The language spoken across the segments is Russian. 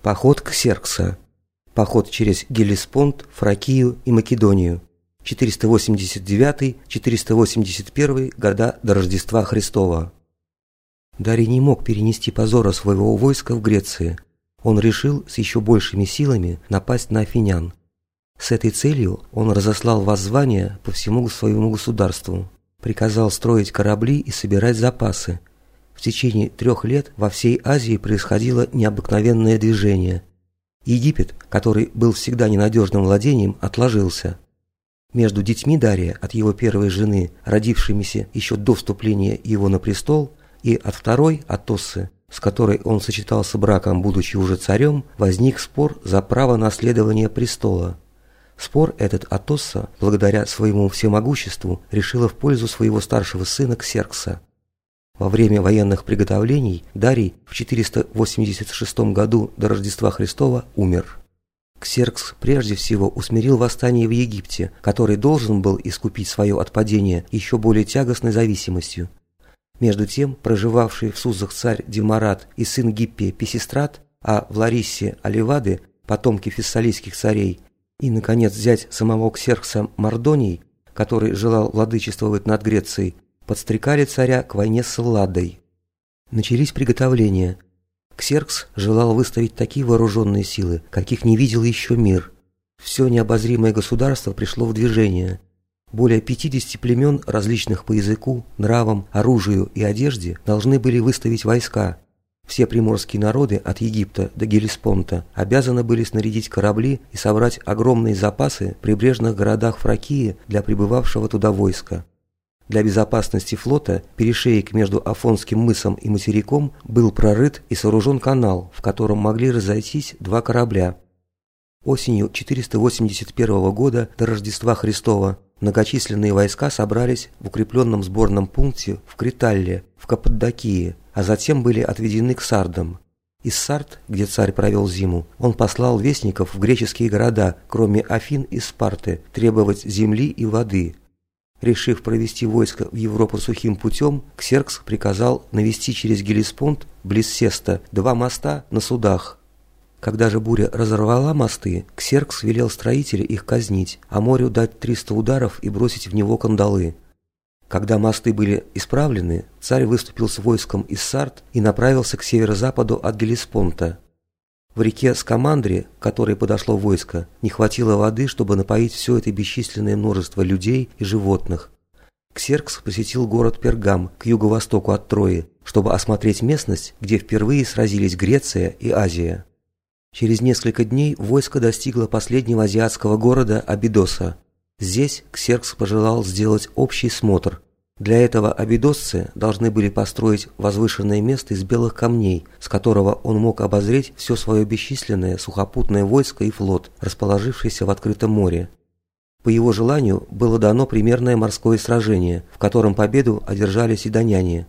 Поход к Серкса. Поход через Гелеспонд, Фракию и Македонию. 489-481 года до Рождества Христова. Дарий не мог перенести позора своего войска в Греции. Он решил с еще большими силами напасть на афинян. С этой целью он разослал воззвания по всему своему государству, приказал строить корабли и собирать запасы, в течение трех лет во всей Азии происходило необыкновенное движение. Египет, который был всегда ненадежным владением, отложился. Между детьми Дария от его первой жены, родившимися еще до вступления его на престол, и от второй, Атоссы, с которой он сочетался браком, будучи уже царем, возник спор за право наследования престола. Спор этот Атосса, благодаря своему всемогуществу, решила в пользу своего старшего сына Ксеркса. Во время военных приготовлений Дарий в 486 году до Рождества Христова умер. Ксеркс прежде всего усмирил восстание в Египте, который должен был искупить свое отпадение еще более тягостной зависимостью. Между тем, проживавший в Сузах царь Демарат и сын Гиппия Песистрат, а в Лариссе Оливады, потомки фессалийских царей, и, наконец, взять самого Ксеркса Мардоний, который желал владычествовать над Грецией, подстрекали царя к войне с Элладой. Начались приготовления. Ксеркс желал выставить такие вооруженные силы, каких не видел еще мир. Все необозримое государство пришло в движение. Более 50 племен, различных по языку, нравам, оружию и одежде, должны были выставить войска. Все приморские народы от Египта до Гелеспонта обязаны были снарядить корабли и собрать огромные запасы в прибрежных городах Фракии для прибывавшего туда войска. Для безопасности флота перешеек между Афонским мысом и материком был прорыт и сооружен канал, в котором могли разойтись два корабля. Осенью 481 года до Рождества Христова многочисленные войска собрались в укрепленном сборном пункте в Криталле, в Каппадокии, а затем были отведены к Сардам. Из Сард, где царь провел зиму, он послал вестников в греческие города, кроме Афин и Спарты, требовать земли и воды – Решив провести войско в Европу сухим путем, Ксеркс приказал навести через Гелеспонд, близ Сеста, два моста на судах. Когда же буря разорвала мосты, Ксеркс велел строителя их казнить, а морю дать 300 ударов и бросить в него кандалы. Когда мосты были исправлены, царь выступил с войском из Сарт и направился к северо-западу от Гелеспонта. В реке Скамандре, к которой подошло войско, не хватило воды, чтобы напоить все это бесчисленное множество людей и животных. Ксеркс посетил город Пергам к юго-востоку от Трои, чтобы осмотреть местность, где впервые сразились Греция и Азия. Через несколько дней войско достигло последнего азиатского города Абидоса. Здесь Ксеркс пожелал сделать общий смотр – для этого абидосцы должны были построить возвышенное место из белых камней, с которого он мог обозреть все свое бесчисленное сухопутное войско и флот, расположившийся в открытом море. По его желанию было дано примерное морское сражение, в котором победу одержали седоняне.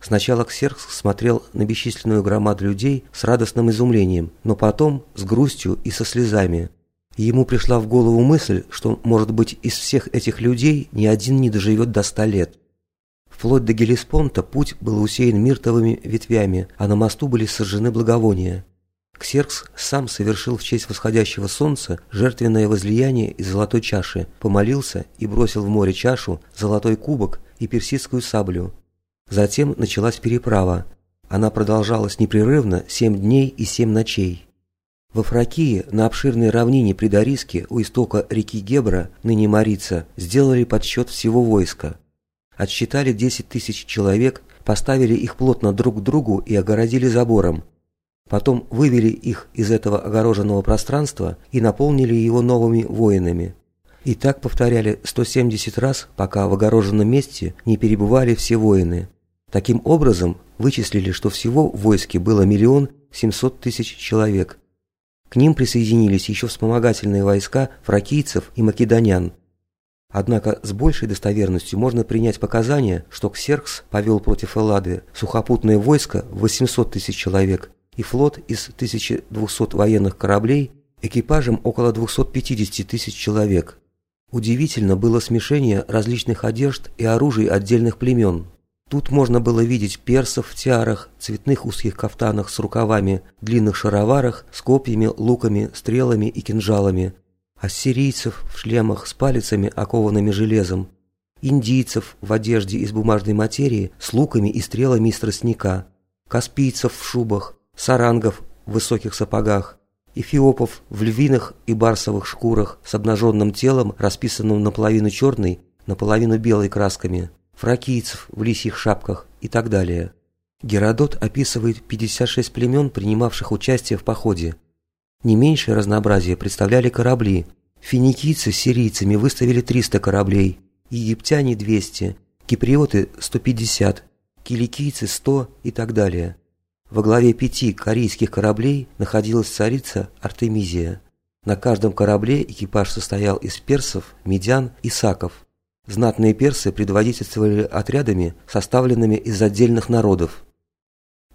Сначала Ксеркс смотрел на бесчисленную громаду людей с радостным изумлением, но потом с грустью и со слезами. Ему пришла в голову мысль, что, может быть, из всех этих людей ни один не доживет до ста лет. Вплоть до Гелеспонта путь был усеян миртовыми ветвями, а на мосту были сожжены благовония. Ксеркс сам совершил в честь восходящего солнца жертвенное возлияние из золотой чаши, помолился и бросил в море чашу, золотой кубок и персидскую саблю. Затем началась переправа. Она продолжалась непрерывно семь дней и семь ночей. Во Фракии, на обширной равнине при Дариске, у истока реки Гебра, ныне Марица, сделали подсчет всего войска. Отсчитали 10 тысяч человек, поставили их плотно друг к другу и огородили забором. Потом вывели их из этого огороженного пространства и наполнили его новыми воинами. И так повторяли 170 раз, пока в огороженном месте не перебывали все воины. Таким образом, вычислили, что всего в войске было миллион 700 тысяч человек – к ним присоединились еще вспомогательные войска фракийцев и македонян. Однако с большей достоверностью можно принять показания, что Ксеркс повел против Эллады сухопутное войско в 800 тысяч человек и флот из 1200 военных кораблей экипажем около 250 тысяч человек. Удивительно было смешение различных одежд и оружий отдельных племен. Тут можно было видеть персов в тиарах, цветных узких кафтанах с рукавами, длинных шароварах, с копьями, луками, стрелами и кинжалами, ассирийцев в шлемах с палицами, окованными железом, индийцев в одежде из бумажной материи с луками и стрелами из тростника, каспийцев в шубах, сарангов в высоких сапогах, эфиопов в львиных и барсовых шкурах с обнаженным телом, расписанным наполовину черной, наполовину белой красками – фракийцев в лисьих шапках и так далее. Геродот описывает 56 племен, принимавших участие в походе. Не меньшее разнообразие представляли корабли. Финикийцы с сирийцами выставили 300 кораблей, египтяне 200, киприоты 150, киликийцы 100 и так далее. Во главе пяти корейских кораблей находилась царица Артемизия. На каждом корабле экипаж состоял из персов, медян и саков. Знатные персы предводительствовали отрядами, составленными из отдельных народов.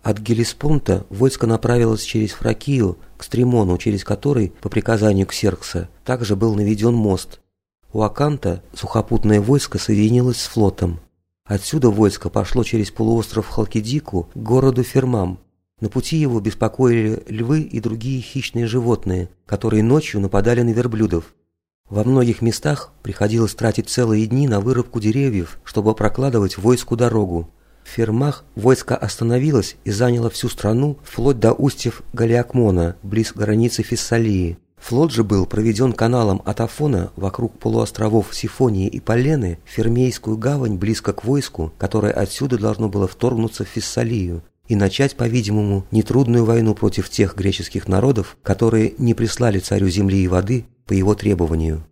От Гелиспонта войско направилось через Фракию к Стримону, через который, по приказанию Ксеркса, также был наведен мост. У Аканта сухопутное войско соединилось с флотом. Отсюда войско пошло через полуостров Халкидику к городу Фермам. На пути его беспокоили львы и другие хищные животные, которые ночью нападали на верблюдов. Во многих местах приходилось тратить целые дни на вырубку деревьев, чтобы прокладывать войску дорогу. В Фермах войско остановилось и заняло всю страну вплоть до устьев Галиакмона, близ границы Фессалии. Флот же был проведен каналом от Афона вокруг полуостровов Сифонии и Полены в Фермейскую гавань близко к войску, которое отсюда должно было вторгнуться в Фессалию и начать, по-видимому, нетрудную войну против тех греческих народов, которые не прислали царю земли и воды по его требованию.